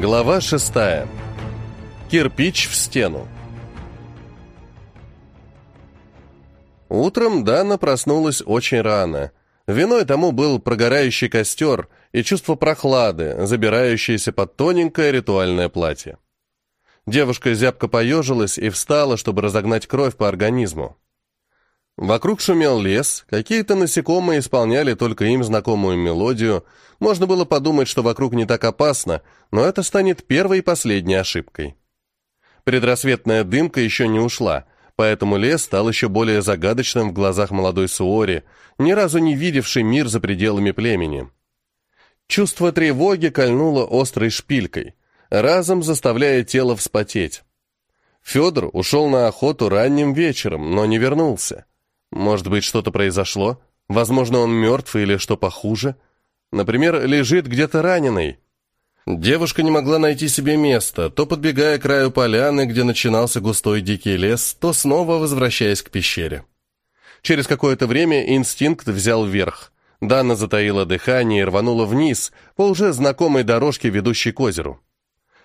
Глава шестая. Кирпич в стену. Утром Дана проснулась очень рано. Виной тому был прогорающий костер и чувство прохлады, забирающееся под тоненькое ритуальное платье. Девушка зябко поежилась и встала, чтобы разогнать кровь по организму. Вокруг шумел лес, какие-то насекомые исполняли только им знакомую мелодию. Можно было подумать, что вокруг не так опасно, но это станет первой и последней ошибкой. Предрассветная дымка еще не ушла, поэтому лес стал еще более загадочным в глазах молодой Суори, ни разу не видевший мир за пределами племени. Чувство тревоги кольнуло острой шпилькой, разом заставляя тело вспотеть. Федор ушел на охоту ранним вечером, но не вернулся. Может быть, что-то произошло? Возможно, он мертв или что похуже? Например, лежит где-то раненый. Девушка не могла найти себе места, то подбегая к краю поляны, где начинался густой дикий лес, то снова возвращаясь к пещере. Через какое-то время инстинкт взял верх. Дана затаила дыхание и рванула вниз по уже знакомой дорожке, ведущей к озеру.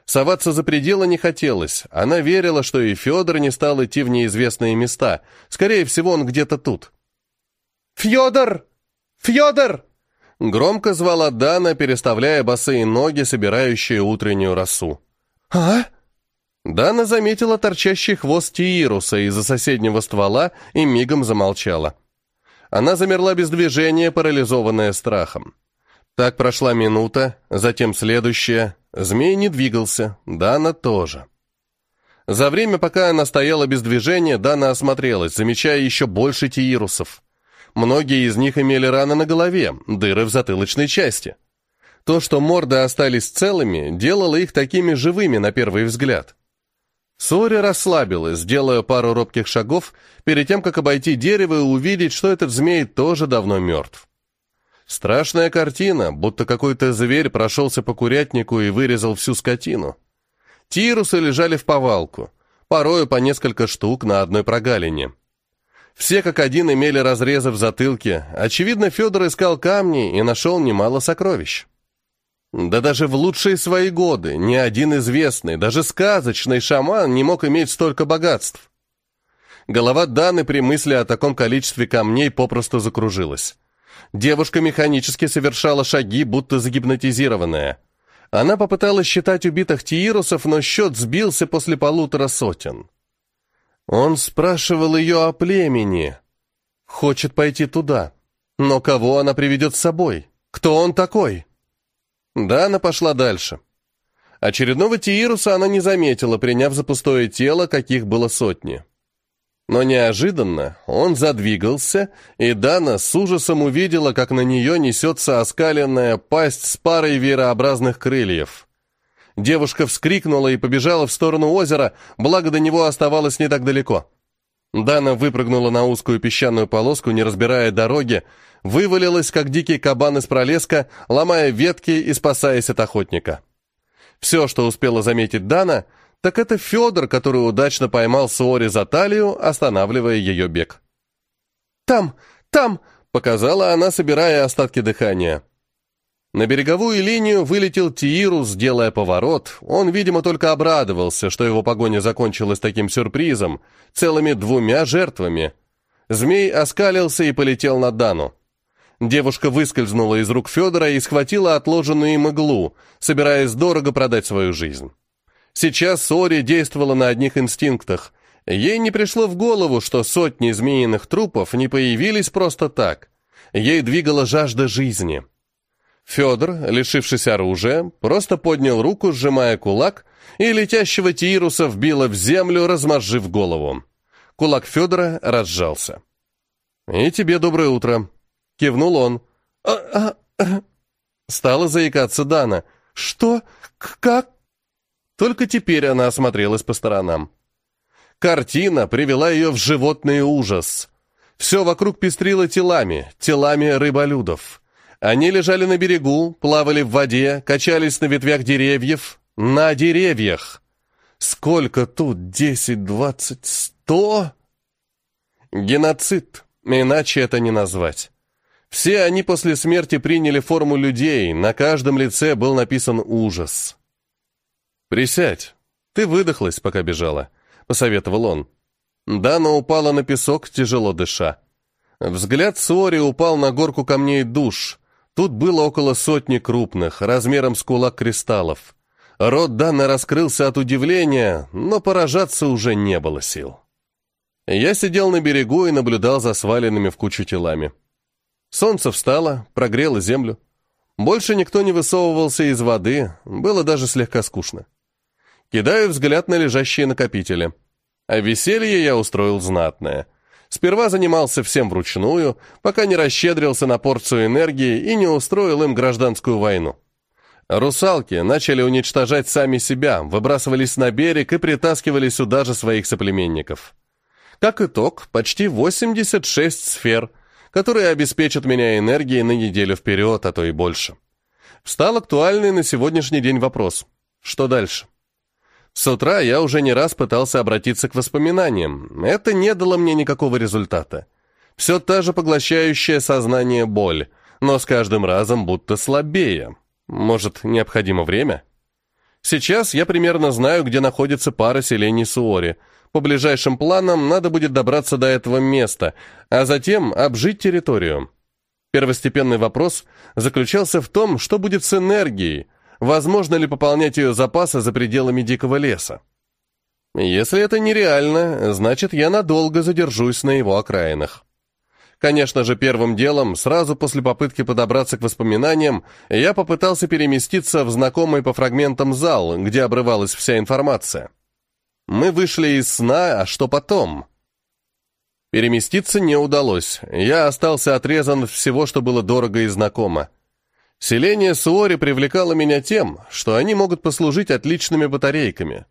Соваться за пределы не хотелось. Она верила, что и Федор не стал идти в неизвестные места. Скорее всего, он где-то тут. «Федор! Федор!» Громко звала Дана, переставляя босые ноги, собирающие утреннюю росу. «А?» Дана заметила торчащий хвост Тиируса из-за соседнего ствола и мигом замолчала. Она замерла без движения, парализованная страхом. Так прошла минута, затем следующая, Змей не двигался, Дана тоже. За время, пока она стояла без движения, Дана осмотрелась, замечая еще больше тиирусов. Многие из них имели раны на голове, дыры в затылочной части. То, что морды остались целыми, делало их такими живыми на первый взгляд. Сори расслабилась, делая пару робких шагов, перед тем, как обойти дерево и увидеть, что этот змей тоже давно мертв. Страшная картина, будто какой-то зверь прошелся по курятнику и вырезал всю скотину. Тирусы лежали в повалку, порою по несколько штук на одной прогалине. Все как один имели разрезы в затылке. Очевидно, Федор искал камни и нашел немало сокровищ. Да даже в лучшие свои годы ни один известный, даже сказочный шаман не мог иметь столько богатств. Голова Даны при мысли о таком количестве камней попросту закружилась. Девушка механически совершала шаги, будто загипнотизированная. Она попыталась считать убитых тиирусов, но счет сбился после полутора сотен. Он спрашивал ее о племени. Хочет пойти туда. Но кого она приведет с собой? Кто он такой? Да, она пошла дальше. Очередного тиируса она не заметила, приняв за пустое тело, каких было сотни. Но неожиданно он задвигался, и Дана с ужасом увидела, как на нее несется оскаленная пасть с парой верообразных крыльев. Девушка вскрикнула и побежала в сторону озера, благо до него оставалось не так далеко. Дана выпрыгнула на узкую песчаную полоску, не разбирая дороги, вывалилась, как дикий кабан из пролеска, ломая ветки и спасаясь от охотника. Все, что успела заметить Дана — так это Федор, который удачно поймал Суори за талию, останавливая ее бег. «Там! Там!» — показала она, собирая остатки дыхания. На береговую линию вылетел Тиирус, делая поворот. Он, видимо, только обрадовался, что его погоня закончилась таким сюрпризом, целыми двумя жертвами. Змей оскалился и полетел на Дану. Девушка выскользнула из рук Федора и схватила отложенную им иглу, собираясь дорого продать свою жизнь. Сейчас Сори действовала на одних инстинктах. Ей не пришло в голову, что сотни змеиных трупов не появились просто так. Ей двигала жажда жизни. Федор, лишившись оружия, просто поднял руку, сжимая кулак, и летящего Тируса вбило в землю, размозжив голову. Кулак Федора разжался. «И тебе доброе утро», — кивнул он. «А, а, а...» Стала заикаться Дана. «Что? Как? Только теперь она осмотрелась по сторонам. Картина привела ее в животный ужас. Все вокруг пестрило телами, телами рыболюдов. Они лежали на берегу, плавали в воде, качались на ветвях деревьев. На деревьях! Сколько тут? Десять, двадцать, сто? Геноцид, иначе это не назвать. Все они после смерти приняли форму людей, на каждом лице был написан ужас. «Присядь. Ты выдохлась, пока бежала», — посоветовал он. Дана упала на песок, тяжело дыша. Взгляд Суори упал на горку камней душ. Тут было около сотни крупных, размером с кулак кристаллов. Рот Даны раскрылся от удивления, но поражаться уже не было сил. Я сидел на берегу и наблюдал за сваленными в кучу телами. Солнце встало, прогрело землю. Больше никто не высовывался из воды, было даже слегка скучно. Кидаю взгляд на лежащие накопители. А веселье я устроил знатное. Сперва занимался всем вручную, пока не расщедрился на порцию энергии и не устроил им гражданскую войну. Русалки начали уничтожать сами себя, выбрасывались на берег и притаскивали сюда же своих соплеменников. Как итог, почти 86 сфер, которые обеспечат меня энергией на неделю вперед, а то и больше. Встал актуальный на сегодняшний день вопрос. Что дальше? С утра я уже не раз пытался обратиться к воспоминаниям. Это не дало мне никакого результата. Все та же поглощающая сознание боль, но с каждым разом будто слабее. Может, необходимо время? Сейчас я примерно знаю, где находится пара селений Суори. По ближайшим планам надо будет добраться до этого места, а затем обжить территорию. Первостепенный вопрос заключался в том, что будет с энергией, возможно ли пополнять ее запасы за пределами дикого леса. Если это нереально, значит, я надолго задержусь на его окраинах. Конечно же, первым делом, сразу после попытки подобраться к воспоминаниям, я попытался переместиться в знакомый по фрагментам зал, где обрывалась вся информация. Мы вышли из сна, а что потом? Переместиться не удалось. Я остался отрезан от всего, что было дорого и знакомо. Селение Суори привлекало меня тем, что они могут послужить отличными батарейками.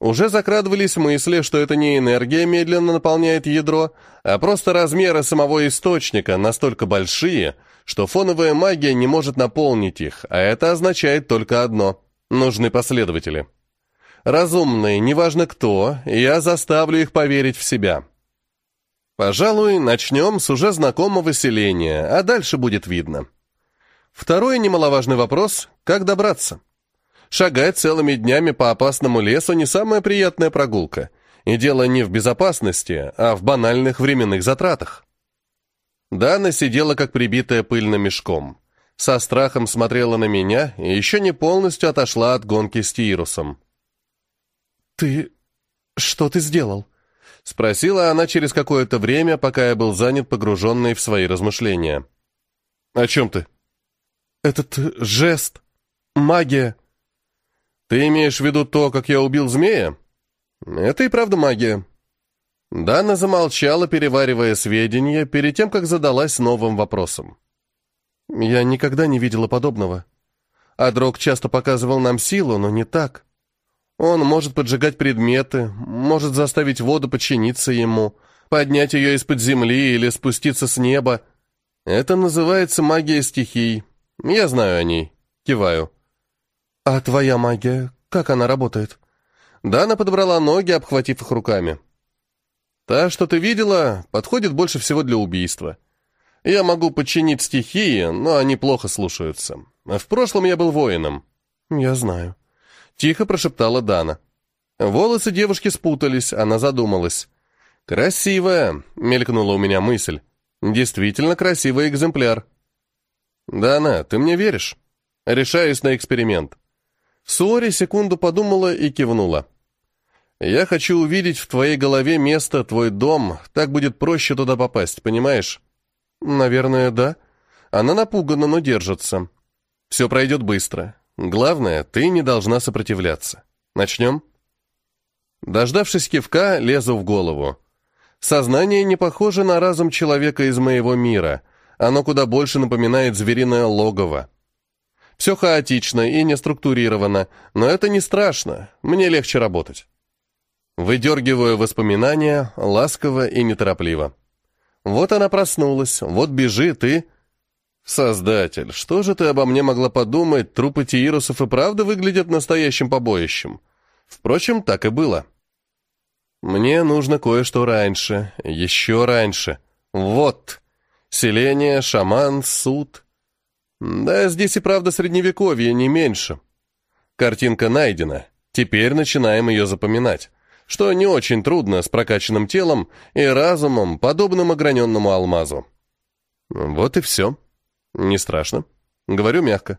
Уже закрадывались мысли, что это не энергия медленно наполняет ядро, а просто размеры самого источника настолько большие, что фоновая магия не может наполнить их, а это означает только одно – нужны последователи. Разумные, неважно кто, я заставлю их поверить в себя. Пожалуй, начнем с уже знакомого селения, а дальше будет видно. Второй немаловажный вопрос – как добраться? Шагать целыми днями по опасному лесу не самая приятная прогулка. И дело не в безопасности, а в банальных временных затратах. Дана сидела как прибитая пыльным мешком. Со страхом смотрела на меня и еще не полностью отошла от гонки с Тирусом. «Ты... что ты сделал?» Спросила она через какое-то время, пока я был занят погруженный в свои размышления. «О чем ты?» «Этот жест, магия...» «Ты имеешь в виду то, как я убил змея?» «Это и правда магия». Дана замолчала, переваривая сведения, перед тем, как задалась новым вопросом. «Я никогда не видела подобного. Адрок часто показывал нам силу, но не так. Он может поджигать предметы, может заставить воду подчиниться ему, поднять ее из-под земли или спуститься с неба. Это называется магия стихий. Я знаю о ней. Киваю. «А твоя магия, как она работает?» Дана подобрала ноги, обхватив их руками. «Та, что ты видела, подходит больше всего для убийства. Я могу подчинить стихии, но они плохо слушаются. В прошлом я был воином». «Я знаю», — тихо прошептала Дана. Волосы девушки спутались, она задумалась. «Красивая», — мелькнула у меня мысль. «Действительно красивый экземпляр». «Дана, ты мне веришь?» «Решаюсь на эксперимент». Суори секунду подумала и кивнула. «Я хочу увидеть в твоей голове место, твой дом. Так будет проще туда попасть, понимаешь?» «Наверное, да». Она напугана, но держится. «Все пройдет быстро. Главное, ты не должна сопротивляться. Начнем?» Дождавшись кивка, лезу в голову. Сознание не похоже на разум человека из моего мира. Оно куда больше напоминает звериное логово. Все хаотично и не структурировано, но это не страшно, мне легче работать. Выдергиваю воспоминания, ласково и неторопливо. Вот она проснулась, вот бежит и... Создатель, что же ты обо мне могла подумать, трупы тиирусов и правда выглядят настоящим побоищем? Впрочем, так и было. Мне нужно кое-что раньше, еще раньше. Вот. Селение, шаман, суд. Да, здесь и правда средневековье, не меньше. Картинка найдена. Теперь начинаем ее запоминать, что не очень трудно с прокачанным телом и разумом, подобным ограненному алмазу. Вот и все. Не страшно. Говорю мягко.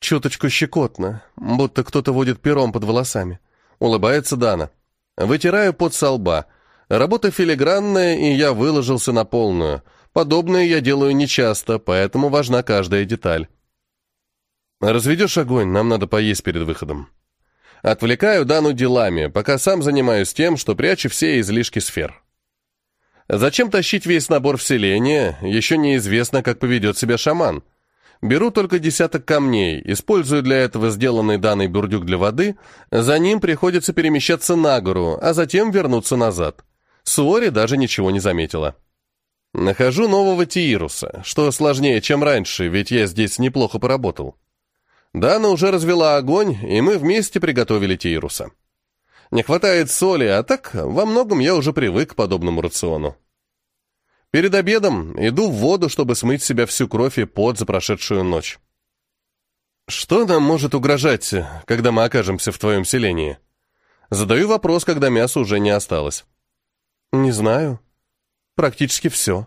Чуточку щекотно, будто кто-то водит пером под волосами. Улыбается Дана. Вытираю пот со лба. Работа филигранная, и я выложился на полную. Подобное я делаю нечасто, поэтому важна каждая деталь. Разведешь огонь, нам надо поесть перед выходом. Отвлекаю Дану делами, пока сам занимаюсь тем, что прячу все излишки сфер. Зачем тащить весь набор вселения, еще неизвестно, как поведет себя шаман. Беру только десяток камней, использую для этого сделанный данный бурдюк для воды, за ним приходится перемещаться на гору, а затем вернуться назад. Суори даже ничего не заметила. Нахожу нового Тиируса, что сложнее, чем раньше, ведь я здесь неплохо поработал. Дана уже развела огонь, и мы вместе приготовили Тиируса. Не хватает соли, а так во многом я уже привык к подобному рациону. Перед обедом иду в воду, чтобы смыть с себя всю кровь и пот за прошедшую ночь. Что нам может угрожать, когда мы окажемся в твоем селении? Задаю вопрос, когда мяса уже не осталось. Не знаю. Практически все.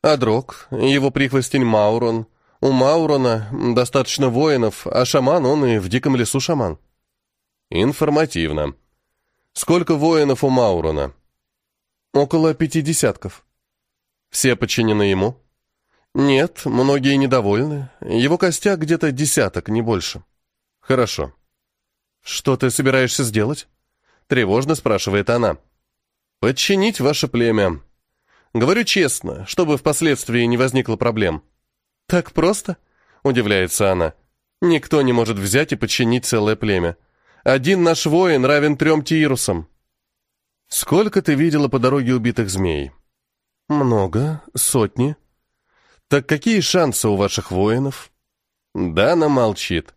Адрок, его прихвостень Маурон. У Маурона достаточно воинов, а шаман он и в диком лесу шаман. Информативно. Сколько воинов у Маурона? Около пяти десятков. Все подчинены ему? Нет, многие недовольны. Его костяк где-то десяток, не больше. Хорошо. Что ты собираешься сделать? Тревожно спрашивает она. Подчинить ваше племя. Говорю честно, чтобы впоследствии не возникло проблем. Так просто? Удивляется она. Никто не может взять и подчинить целое племя. Один наш воин равен трем тирусам. Сколько ты видела по дороге убитых змей? «Много? Сотни?» «Так какие шансы у ваших воинов?» Дана молчит.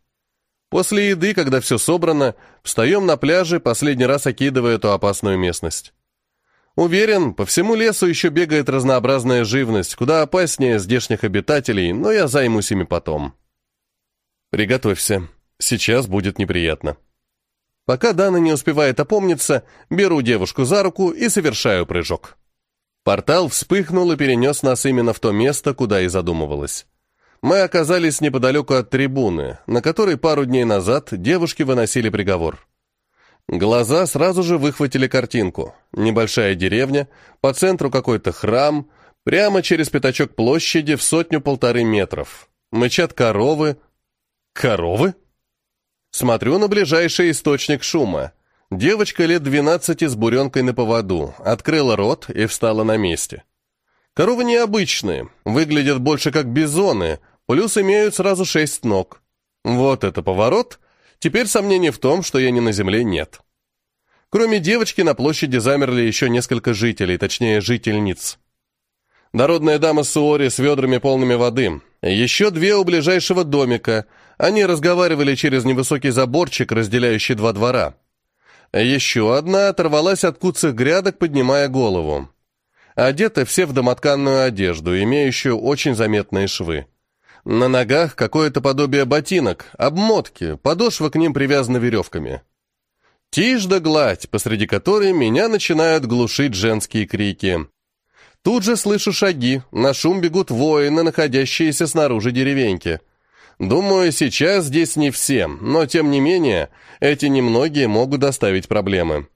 После еды, когда все собрано, встаем на пляже, последний раз окидывая эту опасную местность. Уверен, по всему лесу еще бегает разнообразная живность, куда опаснее здешних обитателей, но я займусь ими потом. Приготовься, сейчас будет неприятно. Пока Дана не успевает опомниться, беру девушку за руку и совершаю прыжок. Портал вспыхнул и перенес нас именно в то место, куда и задумывалось. Мы оказались неподалеку от трибуны, на которой пару дней назад девушки выносили приговор. Глаза сразу же выхватили картинку. Небольшая деревня, по центру какой-то храм, прямо через пятачок площади в сотню-полторы метров. Мычат коровы. Коровы? Смотрю на ближайший источник шума. Девочка лет двенадцати с буренкой на поводу, открыла рот и встала на месте. Коровы необычные, выглядят больше как бизоны, плюс имеют сразу шесть ног. Вот это поворот. Теперь сомнений в том, что я не на земле, нет. Кроме девочки, на площади замерли еще несколько жителей, точнее, жительниц. Народная дама Суори с ведрами полными воды. Еще две у ближайшего домика. Они разговаривали через невысокий заборчик, разделяющий два двора. Еще одна оторвалась от куцых грядок, поднимая голову. Одеты все в домотканную одежду, имеющую очень заметные швы. На ногах какое-то подобие ботинок, обмотки, подошва к ним привязана веревками. Тишь да гладь, посреди которой меня начинают глушить женские крики. Тут же слышу шаги, на шум бегут воины, находящиеся снаружи деревеньки. Думаю, сейчас здесь не все, но тем не менее, эти немногие могут доставить проблемы.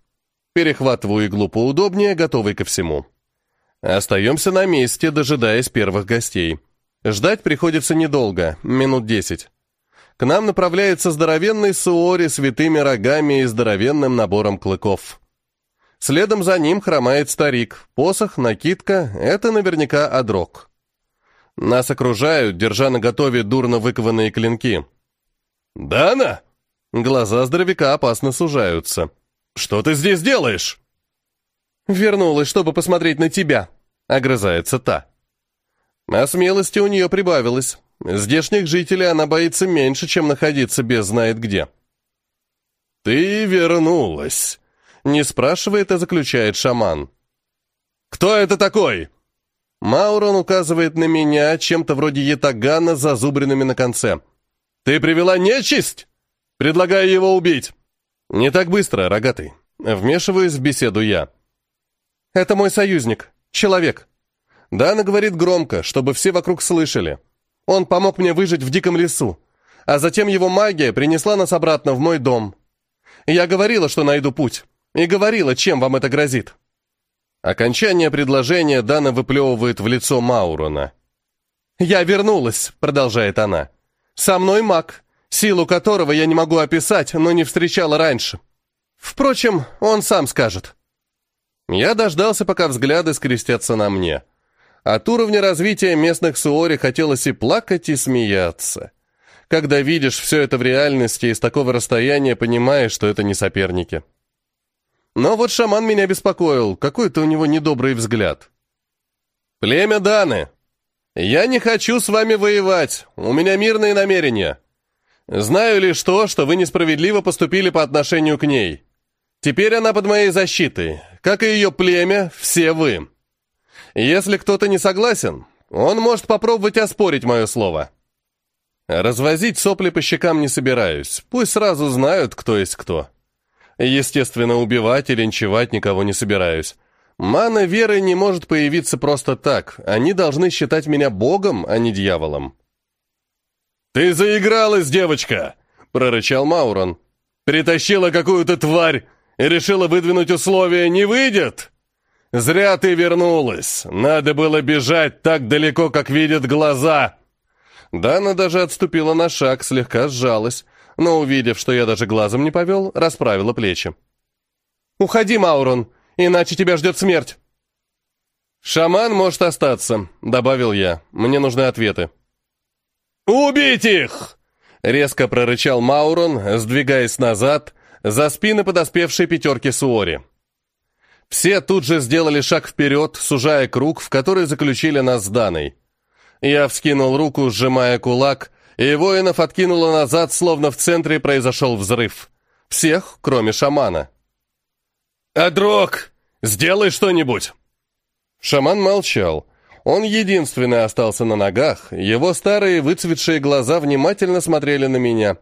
Перехватываю иглу поудобнее, готовый ко всему. Остаемся на месте, дожидаясь первых гостей. Ждать приходится недолго, минут десять. К нам направляется здоровенный суори с витыми рогами и здоровенным набором клыков. Следом за ним хромает старик. Посох, накидка — это наверняка одрок. Нас окружают, держа на готове дурно выкованные клинки. «Дана!» Глаза здоровяка опасно сужаются. «Что ты здесь делаешь?» «Вернулась, чтобы посмотреть на тебя», — огрызается та. А смелости у нее прибавилось. Здешних жителей она боится меньше, чем находиться без знает где. «Ты вернулась», — не спрашивает, а заключает шаман. «Кто это такой?» Маурон указывает на меня чем-то вроде ятагана с зазубринами на конце. «Ты привела нечисть? Предлагаю его убить!» Не так быстро, рогатый. Вмешиваюсь в беседу я. Это мой союзник, человек. Дана говорит громко, чтобы все вокруг слышали. Он помог мне выжить в диком лесу, а затем его магия принесла нас обратно в мой дом. Я говорила, что найду путь, и говорила, чем вам это грозит. Окончание предложения Дана выплевывает в лицо Маурона. «Я вернулась», — продолжает она. «Со мной маг, силу которого я не могу описать, но не встречала раньше. Впрочем, он сам скажет». Я дождался, пока взгляды скрестятся на мне. От уровня развития местных суори хотелось и плакать, и смеяться. Когда видишь все это в реальности и с такого расстояния понимаешь, что это не соперники. Но вот шаман меня беспокоил, какой-то у него недобрый взгляд. «Племя Даны, я не хочу с вами воевать, у меня мирные намерения. Знаю лишь то, что вы несправедливо поступили по отношению к ней. Теперь она под моей защитой, как и ее племя, все вы». Если кто-то не согласен, он может попробовать оспорить мое слово. Развозить сопли по щекам не собираюсь, пусть сразу знают, кто есть кто. Естественно, убивать или линчевать никого не собираюсь. Мана веры не может появиться просто так, они должны считать меня богом, а не дьяволом. «Ты заигралась, девочка!» — прорычал Маурон. «Притащила какую-то тварь и решила выдвинуть условия «не выйдет!» «Зря ты вернулась! Надо было бежать так далеко, как видят глаза!» Дана даже отступила на шаг, слегка сжалась, но, увидев, что я даже глазом не повел, расправила плечи. «Уходи, Маурон, иначе тебя ждет смерть!» «Шаман может остаться», — добавил я. «Мне нужны ответы». «Убить их!» — резко прорычал Маурон, сдвигаясь назад, за спины подоспевшей пятерки Суори. Все тут же сделали шаг вперед, сужая круг, в который заключили нас с Даной. Я вскинул руку, сжимая кулак, и воинов откинуло назад, словно в центре произошел взрыв. Всех, кроме шамана. «Адрок, сделай что-нибудь!» Шаман молчал. Он единственный остался на ногах, его старые выцветшие глаза внимательно смотрели на меня.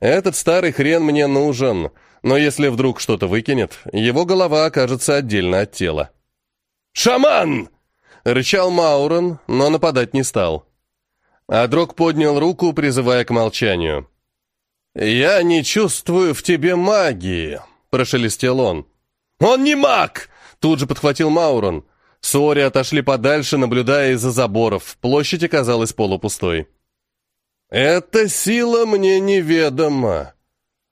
«Этот старый хрен мне нужен, но если вдруг что-то выкинет, его голова окажется отдельно от тела. «Шаман!» — рычал Маурон, но нападать не стал. Адрок поднял руку, призывая к молчанию. «Я не чувствую в тебе магии», — прошелестел он. «Он не маг!» — тут же подхватил Маурон. Сори отошли подальше, наблюдая из-за заборов. Площадь оказалась полупустой. «Эта сила мне неведома.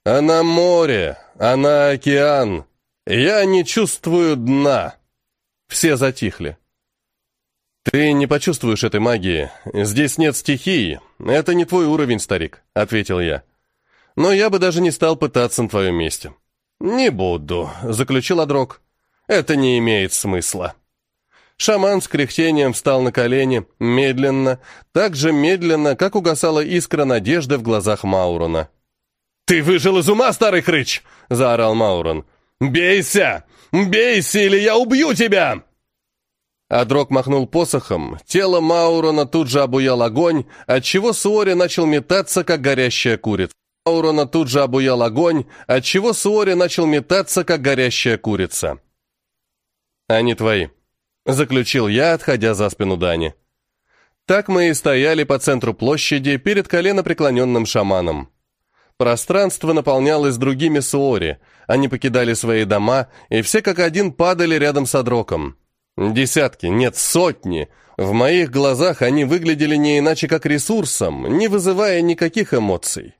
Она море, она океан. Я не чувствую дна. Все затихли. Ты не почувствуешь этой магии. Здесь нет стихии. Это не твой уровень, старик, ответил я. Но я бы даже не стал пытаться на твоем месте. Не буду, заключил Адрок. Это не имеет смысла. Шаман с кряхтением встал на колени, медленно, так же медленно, как угасала искра надежды в глазах Маурона. «Ты выжил из ума, старый хрыч!» — заорал Маурон. «Бейся! Бейся, или я убью тебя!» Адрок махнул посохом, тело Маурона тут же обуял огонь, отчего Суори начал метаться, как горящая курица. Маурона тут же обуял огонь, отчего Суори начал метаться, как горящая курица. «Они твои», — заключил я, отходя за спину Дани. Так мы и стояли по центру площади перед коленопреклоненным шаманом. Пространство наполнялось другими суори, они покидали свои дома, и все как один падали рядом с Адроком. Десятки, нет, сотни. В моих глазах они выглядели не иначе как ресурсом, не вызывая никаких эмоций.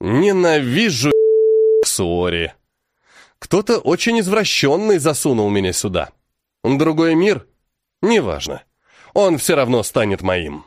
Ненавижу суори. Кто-то очень извращенный засунул меня сюда. Другой мир? Неважно. Он все равно станет моим.